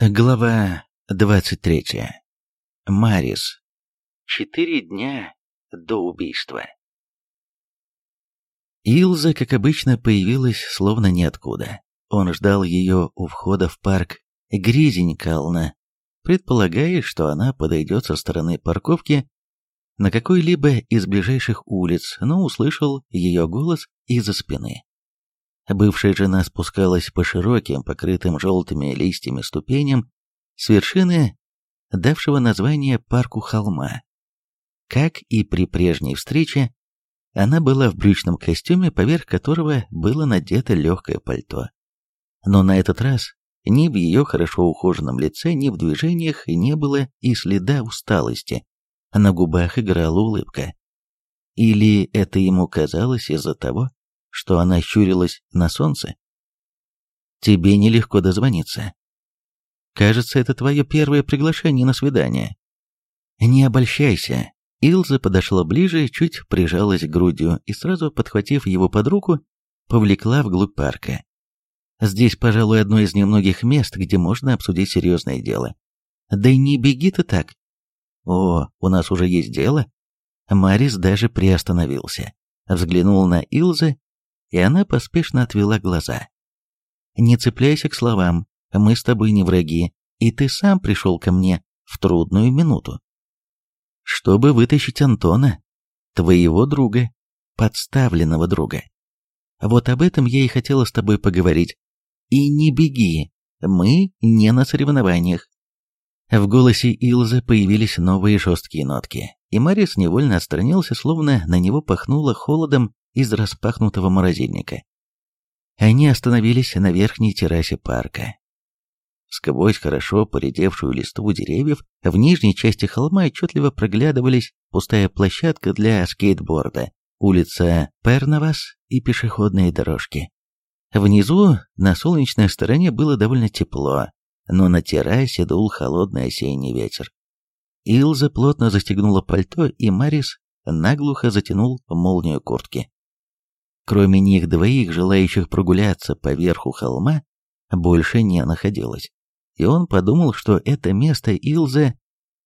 Глава 23. Марис. Четыре дня до убийства. Илза, как обычно, появилась словно ниоткуда. Он ждал ее у входа в парк Гризенькална, предполагая, что она подойдет со стороны парковки на какой-либо из ближайших улиц, но услышал ее голос из-за спины. Бывшая жена спускалась по широким, покрытым желтыми листьями ступеням с вершины, давшего название парку холма. Как и при прежней встрече, она была в брючном костюме, поверх которого было надето легкое пальто. Но на этот раз ни в ее хорошо ухоженном лице, ни в движениях не было и следа усталости. На губах играла улыбка. Или это ему казалось из-за того, что она щурилась на солнце? Тебе нелегко дозвониться. Кажется, это твое первое приглашение на свидание. Не обольщайся. Илза подошла ближе, чуть прижалась к грудью и сразу, подхватив его под руку, повлекла вглубь парка. Здесь, пожалуй, одно из немногих мест, где можно обсудить серьезное дело. Да и не беги ты так. О, у нас уже есть дело. Марис даже приостановился, взглянул на Илзы и она поспешно отвела глаза. «Не цепляйся к словам, мы с тобой не враги, и ты сам пришел ко мне в трудную минуту. Чтобы вытащить Антона, твоего друга, подставленного друга. Вот об этом я и хотела с тобой поговорить. И не беги, мы не на соревнованиях. В голосе Илзы появились новые жесткие нотки, и Марис невольно отстранился, словно на него пахнуло холодом из распахнутого морозильника. Они остановились на верхней террасе парка. Сквозь хорошо поредевшую листву деревьев в нижней части холма отчетливо проглядывались пустая площадка для скейтборда, улица Перновас и пешеходные дорожки. Внизу, на солнечной стороне, было довольно тепло, но на террасе дул холодный осенний ветер. Илза плотно застегнула пальто, и Марис наглухо затянул молнию куртки. Кроме них двоих, желающих прогуляться по верху холма, больше не находилось. И он подумал, что это место Илза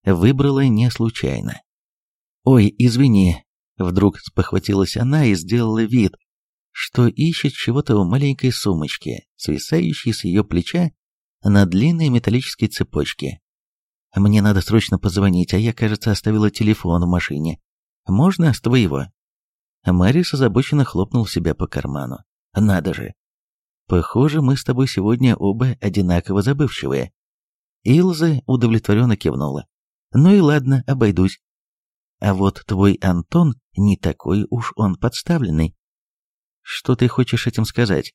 выбрала не случайно. «Ой, извини», — вдруг спохватилась она и сделала вид, что ищет чего-то в маленькой сумочке, свисающей с ее плеча на длинной металлической цепочке. «Мне надо срочно позвонить, а я, кажется, оставила телефон в машине. Можно с твоего?» А Марис озабоченно хлопнул себя по карману. «Надо же! Похоже, мы с тобой сегодня оба одинаково забывчивые». Илза удовлетворенно кивнула. «Ну и ладно, обойдусь. А вот твой Антон не такой уж он подставленный». «Что ты хочешь этим сказать?»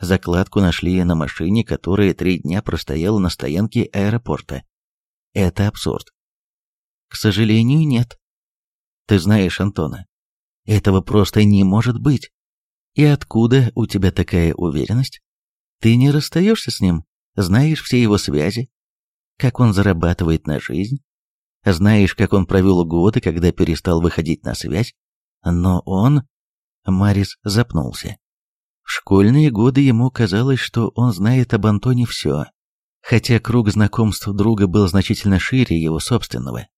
Закладку нашли на машине, которая три дня простояла на стоянке аэропорта. Это абсурд. К сожалению, нет. Ты знаешь Антона. Этого просто не может быть. И откуда у тебя такая уверенность? Ты не расстаешься с ним, знаешь все его связи, как он зарабатывает на жизнь, знаешь, как он провел годы, когда перестал выходить на связь, но он... Марис запнулся. В школьные годы ему казалось, что он знает об Антоне все, хотя круг знакомств друга был значительно шире его собственного.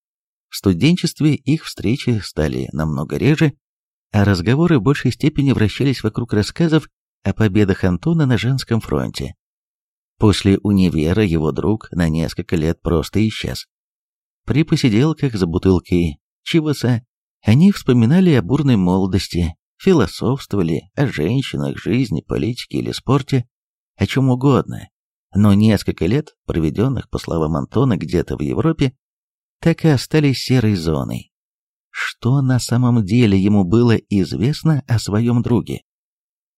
В студенчестве их встречи стали намного реже, а разговоры в большей степени вращались вокруг рассказов о победах Антона на женском фронте. После универа его друг на несколько лет просто исчез. При посиделках за бутылкой чиваса они вспоминали о бурной молодости, философствовали о женщинах, жизни, политике или спорте, о чем угодно. Но несколько лет, проведенных, по словам Антона, где-то в Европе, так и остались серой зоной, что на самом деле ему было известно о своем друге.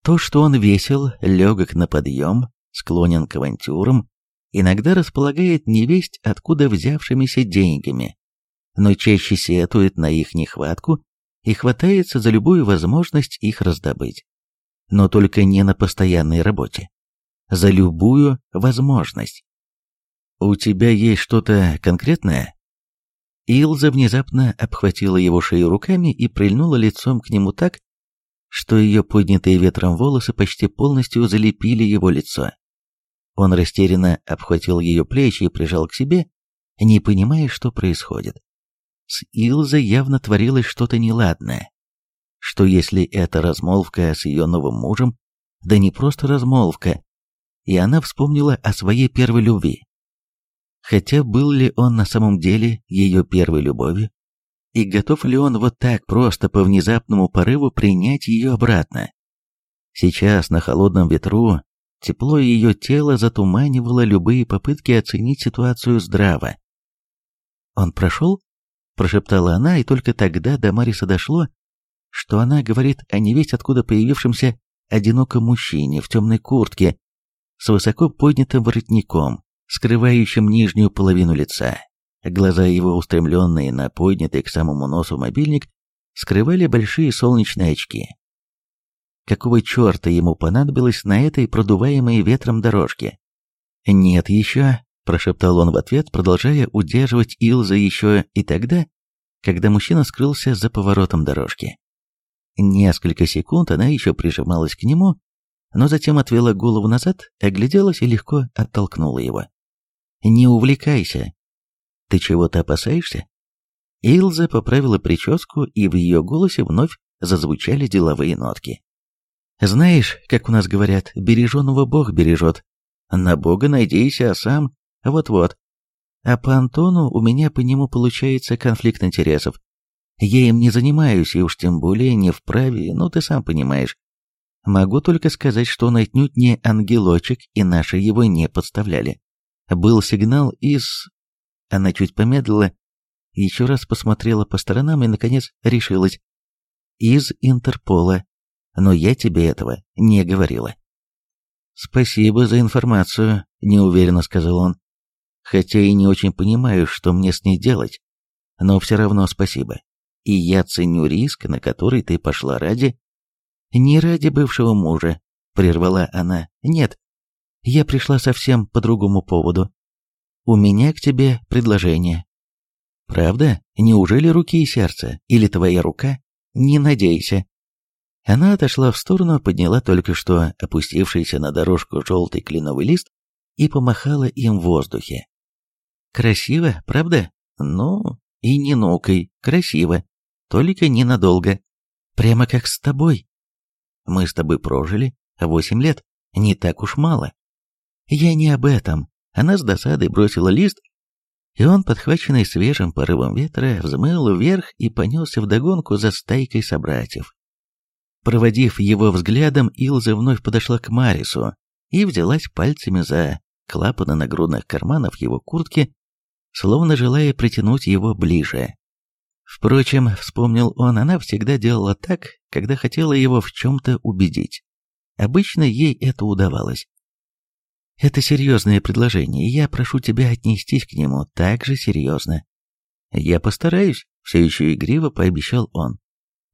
То, что он весел, легок на подъем, склонен к авантюрам, иногда располагает невесть, откуда взявшимися деньгами, но чаще сетует на их нехватку и хватается за любую возможность их раздобыть. Но только не на постоянной работе. За любую возможность. «У тебя есть что-то конкретное?» Илза внезапно обхватила его шею руками и прильнула лицом к нему так, что ее поднятые ветром волосы почти полностью залепили его лицо. Он растерянно обхватил ее плечи и прижал к себе, не понимая, что происходит. С Илзой явно творилось что-то неладное. Что если это размолвка с ее новым мужем, да не просто размолвка, и она вспомнила о своей первой любви, Хотя был ли он на самом деле ее первой любовью? И готов ли он вот так просто по внезапному порыву принять ее обратно? Сейчас на холодном ветру тепло ее тела затуманивало любые попытки оценить ситуацию здраво. «Он прошел?» – прошептала она, и только тогда до Мариса дошло, что она говорит о невесть откуда появившемся одиноком мужчине в темной куртке с высоко поднятым воротником, скрывающим нижнюю половину лица. Глаза его, устремленные на поднятый к самому носу мобильник, скрывали большие солнечные очки. Какого черта ему понадобилось на этой продуваемой ветром дорожке? «Нет еще», — прошептал он в ответ, продолжая удерживать Илза еще и тогда, когда мужчина скрылся за поворотом дорожки. Несколько секунд она еще прижималась к нему, но затем отвела голову назад, огляделась и легко оттолкнула его не увлекайся. Ты чего-то опасаешься? Илза поправила прическу, и в ее голосе вновь зазвучали деловые нотки. «Знаешь, как у нас говорят, береженого Бог бережет. На Бога надейся, а сам вот-вот. А по Антону у меня по нему получается конфликт интересов. Я им не занимаюсь, и уж тем более не вправе, ну ты сам понимаешь. Могу только сказать, что он отнюдь не ангелочек, и наши его не подставляли был сигнал из... Она чуть помедлила, еще раз посмотрела по сторонам и, наконец, решилась. Из Интерпола. Но я тебе этого не говорила. «Спасибо за информацию», — неуверенно сказал он. «Хотя и не очень понимаю, что мне с ней делать. Но все равно спасибо. И я ценю риск, на который ты пошла ради...» «Не ради бывшего мужа», — прервала она. «Нет, я пришла совсем по другому поводу. У меня к тебе предложение. Правда? Неужели руки и сердце? Или твоя рука? Не надейся. Она отошла в сторону, подняла только что опустившийся на дорожку желтый кленовый лист и помахала им в воздухе. Красиво, правда? Ну, и не нукой, красиво. Только ненадолго. Прямо как с тобой. Мы с тобой прожили восемь лет, не так уж мало. «Я не об этом». Она с досадой бросила лист, и он, подхваченный свежим порывом ветра, взмыл вверх и понесся вдогонку за стайкой собратьев. Проводив его взглядом, Илза вновь подошла к Марису и взялась пальцами за клапаны нагрудных карманов его куртки, словно желая притянуть его ближе. Впрочем, вспомнил он, она всегда делала так, когда хотела его в чем-то убедить. Обычно ей это удавалось. Это серьезное предложение, и я прошу тебя отнестись к нему так же серьезно. Я постараюсь, все еще игриво пообещал он.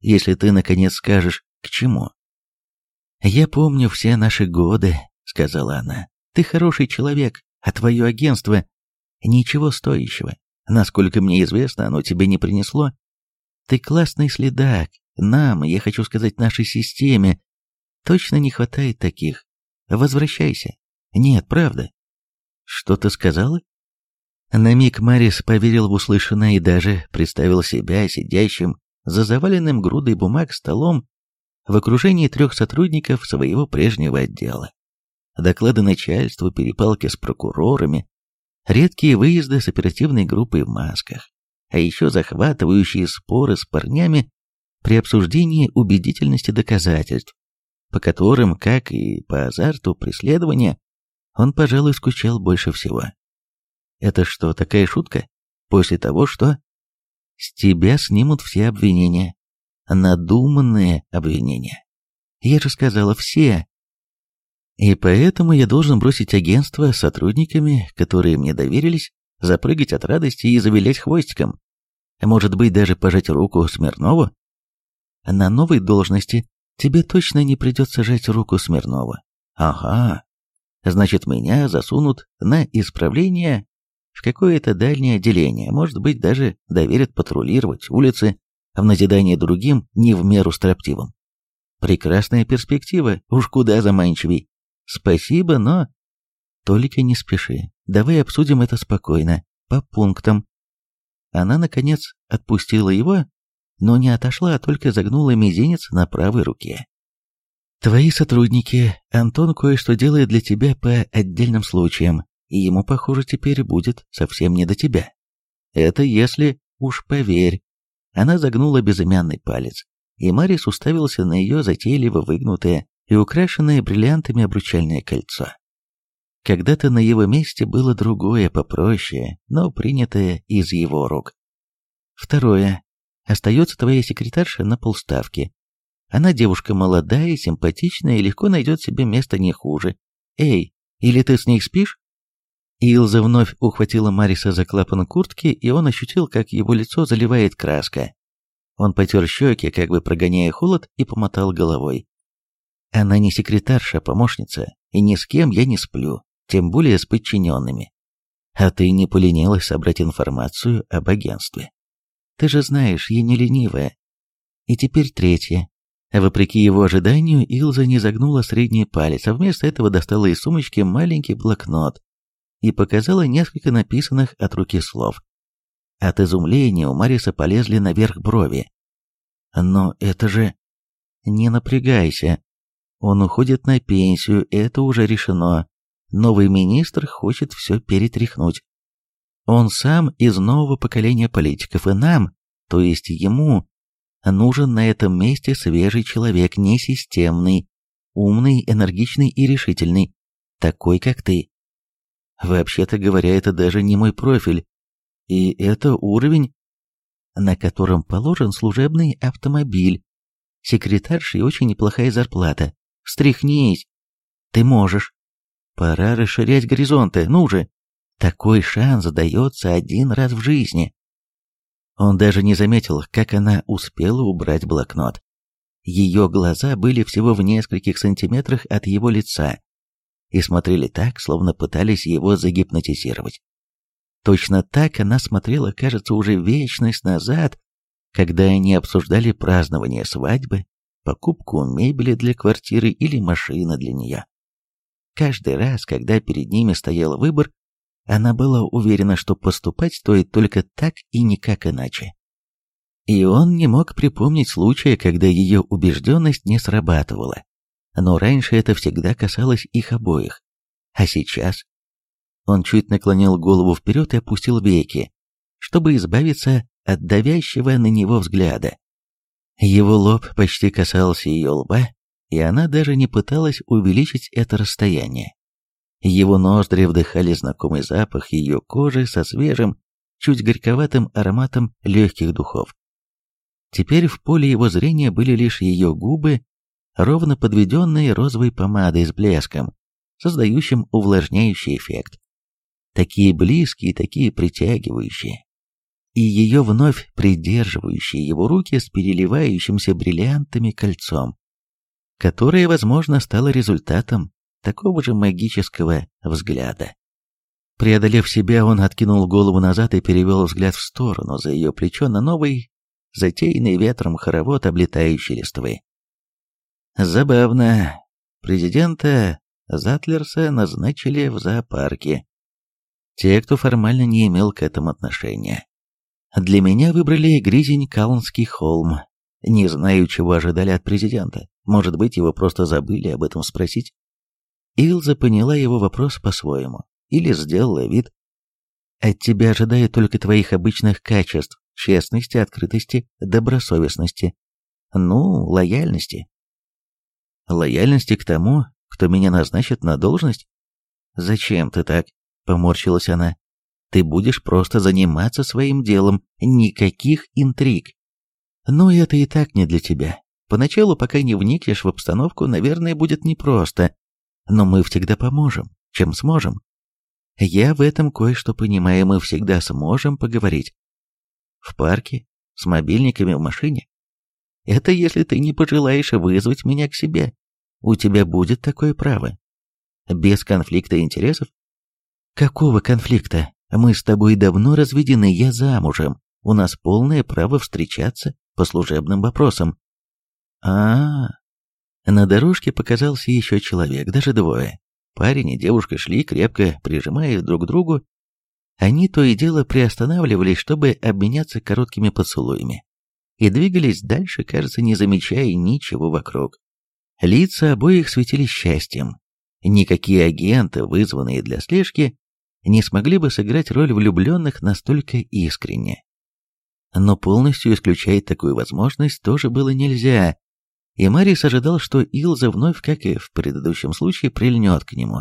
Если ты, наконец, скажешь, к чему. Я помню все наши годы, сказала она. Ты хороший человек, а твое агентство ничего стоящего. Насколько мне известно, оно тебе не принесло. Ты классный следак. Нам, я хочу сказать, нашей системе точно не хватает таких. Возвращайся, нет, правда. Что ты сказала? На миг Марис поверил в услышанное и даже представил себя сидящим за заваленным грудой бумаг столом в окружении трех сотрудников своего прежнего отдела. Доклады начальству, перепалки с прокурорами, редкие выезды с оперативной группой в масках, а еще захватывающие споры с парнями при обсуждении убедительности доказательств, по которым, как и по азарту преследования, он, пожалуй, скучал больше всего. Это что, такая шутка? После того, что... С тебя снимут все обвинения. Надуманные обвинения. Я же сказала, все. И поэтому я должен бросить агентство с сотрудниками, которые мне доверились, запрыгать от радости и завилять хвостиком. Может быть, даже пожать руку Смирнову? На новой должности тебе точно не придется жать руку Смирнова. Ага, Значит, меня засунут на исправление в какое-то дальнее отделение, может быть, даже доверят патрулировать улицы а в назидание другим не в меру строптивым. Прекрасная перспектива, уж куда заманчивей. Спасибо, но... Только не спеши, давай обсудим это спокойно, по пунктам. Она, наконец, отпустила его, но не отошла, а только загнула мизинец на правой руке. Твои сотрудники, Антон кое-что делает для тебя по отдельным случаям, и ему, похоже, теперь будет совсем не до тебя. Это если уж поверь. Она загнула безымянный палец, и Марис уставился на ее затейливо выгнутое и украшенное бриллиантами обручальное кольцо. Когда-то на его месте было другое, попроще, но принятое из его рук. Второе. Остается твоя секретарша на полставки, она девушка молодая, симпатичная и легко найдет себе место не хуже. Эй, или ты с ней спишь?» Илза вновь ухватила Мариса за клапан куртки, и он ощутил, как его лицо заливает краска. Он потер щеки, как бы прогоняя холод, и помотал головой. «Она не секретарша, а помощница, и ни с кем я не сплю, тем более с подчиненными. А ты не поленилась собрать информацию об агентстве. Ты же знаешь, я не ленивая. И теперь третье. Вопреки его ожиданию, Илза не загнула средний палец, а вместо этого достала из сумочки маленький блокнот и показала несколько написанных от руки слов. От изумления у Мариса полезли наверх брови. «Но это же...» «Не напрягайся. Он уходит на пенсию, это уже решено. Новый министр хочет все перетряхнуть. Он сам из нового поколения политиков, и нам, то есть ему, нужен на этом месте свежий человек, несистемный, умный, энергичный и решительный, такой, как ты. Вообще-то говоря, это даже не мой профиль, и это уровень, на котором положен служебный автомобиль, секретарша и очень неплохая зарплата. Встряхнись! Ты можешь. Пора расширять горизонты, ну же! Такой шанс дается один раз в жизни. Он даже не заметил, как она успела убрать блокнот. Ее глаза были всего в нескольких сантиметрах от его лица и смотрели так, словно пытались его загипнотизировать. Точно так она смотрела, кажется, уже вечность назад, когда они обсуждали празднование свадьбы, покупку мебели для квартиры или машины для нее. Каждый раз, когда перед ними стоял выбор, она была уверена, что поступать стоит только так и никак иначе. И он не мог припомнить случая, когда ее убежденность не срабатывала. Но раньше это всегда касалось их обоих. А сейчас? Он чуть наклонил голову вперед и опустил веки, чтобы избавиться от давящего на него взгляда. Его лоб почти касался ее лба, и она даже не пыталась увеличить это расстояние. Его ноздри вдыхали знакомый запах ее кожи со свежим, чуть горьковатым ароматом легких духов. Теперь в поле его зрения были лишь ее губы, ровно подведенные розовой помадой с блеском, создающим увлажняющий эффект. Такие близкие, такие притягивающие. И ее вновь придерживающие его руки с переливающимся бриллиантами кольцом, которое, возможно, стало результатом такого же магического взгляда. Преодолев себя, он откинул голову назад и перевел взгляд в сторону за ее плечо на новый, затеянный ветром хоровод облетающей листвы. Забавно. Президента Затлерса назначили в зоопарке. Те, кто формально не имел к этому отношения. Для меня выбрали Гризень Калнский холм. Не знаю, чего ожидали от президента. Может быть, его просто забыли об этом спросить. Илза поняла его вопрос по-своему или сделала вид. «От тебя ожидаю только твоих обычных качеств, честности, открытости, добросовестности. Ну, лояльности». «Лояльности к тому, кто меня назначит на должность?» «Зачем ты так?» — поморщилась она. «Ты будешь просто заниматься своим делом, никаких интриг». «Ну, это и так не для тебя. Поначалу, пока не вникнешь в обстановку, наверное, будет непросто, но мы всегда поможем, чем сможем. Я в этом кое-что понимаю, мы всегда сможем поговорить. В парке, с мобильниками в машине. Это если ты не пожелаешь вызвать меня к себе. У тебя будет такое право. Без конфликта интересов? Какого конфликта? Мы с тобой давно разведены, я замужем. У нас полное право встречаться по служебным вопросам. А, -а, -а на дорожке показался еще человек, даже двое. Парень и девушка шли, крепко прижимаясь друг к другу. Они то и дело приостанавливались, чтобы обменяться короткими поцелуями. И двигались дальше, кажется, не замечая ничего вокруг. Лица обоих светились счастьем. Никакие агенты, вызванные для слежки, не смогли бы сыграть роль влюбленных настолько искренне. Но полностью исключать такую возможность тоже было нельзя, и Марис ожидал, что Илза вновь, как и в предыдущем случае, прильнет к нему.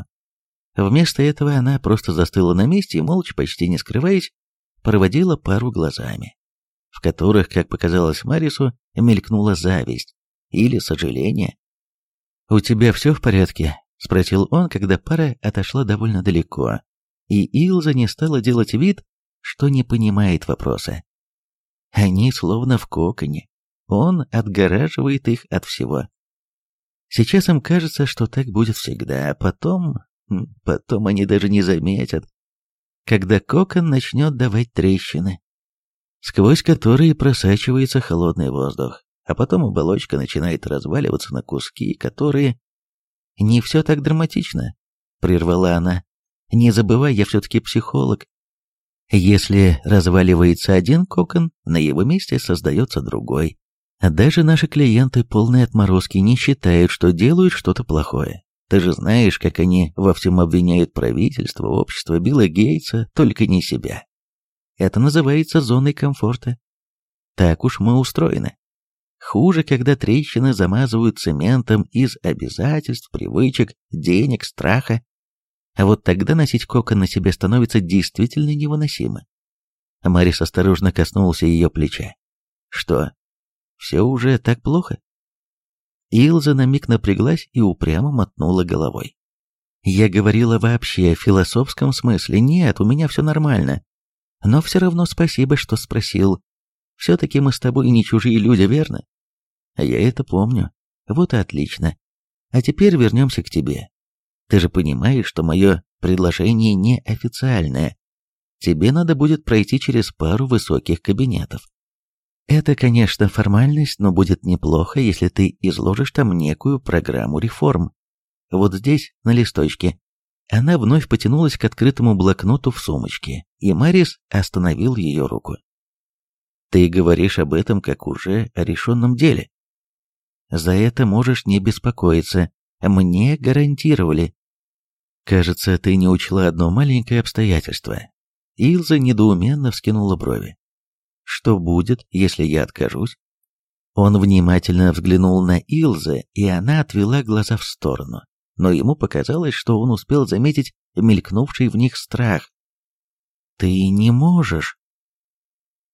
Вместо этого она просто застыла на месте и, молча, почти не скрываясь, проводила пару глазами, в которых, как показалось Марису, мелькнула зависть или сожаление. «У тебя все в порядке?» — спросил он, когда пара отошла довольно далеко, и Илза не стала делать вид, что не понимает вопроса. Они словно в коконе, он отгораживает их от всего. Сейчас им кажется, что так будет всегда, а потом... потом они даже не заметят, когда кокон начнет давать трещины, сквозь которые просачивается холодный воздух, а потом оболочка начинает разваливаться на куски, которые... «Не все так драматично», — прервала она. «Не забывай, я все-таки психолог. Если разваливается один кокон, на его месте создается другой. Даже наши клиенты, полные отморозки, не считают, что делают что-то плохое. Ты же знаешь, как они во всем обвиняют правительство, общество, Билла Гейтса, только не себя. Это называется зоной комфорта. Так уж мы устроены. Хуже, когда трещины замазывают цементом из обязательств, привычек, денег, страха. А вот тогда носить кокон на себе становится действительно невыносимо. Марис осторожно коснулся ее плеча. «Что, все уже так плохо?» Илза на миг напряглась и упрямо мотнула головой. «Я говорила вообще в философском смысле. Нет, у меня все нормально. Но все равно спасибо, что спросил. Все-таки мы с тобой не чужие люди, верно?» а «Я это помню. Вот и отлично. А теперь вернемся к тебе. Ты же понимаешь, что мое предложение неофициальное. Тебе надо будет пройти через пару высоких кабинетов. Это, конечно, формальность, но будет неплохо, если ты изложишь там некую программу реформ. Вот здесь, на листочке. Она вновь потянулась к открытому блокноту в сумочке, и Марис остановил ее руку. Ты говоришь об этом как уже о решенном деле. За это можешь не беспокоиться. Мне гарантировали. Кажется, ты не учла одно маленькое обстоятельство. Илза недоуменно вскинула брови. Что будет, если я откажусь? Он внимательно взглянул на Илзе, и она отвела глаза в сторону, но ему показалось, что он успел заметить мелькнувший в них страх. «Ты не можешь!»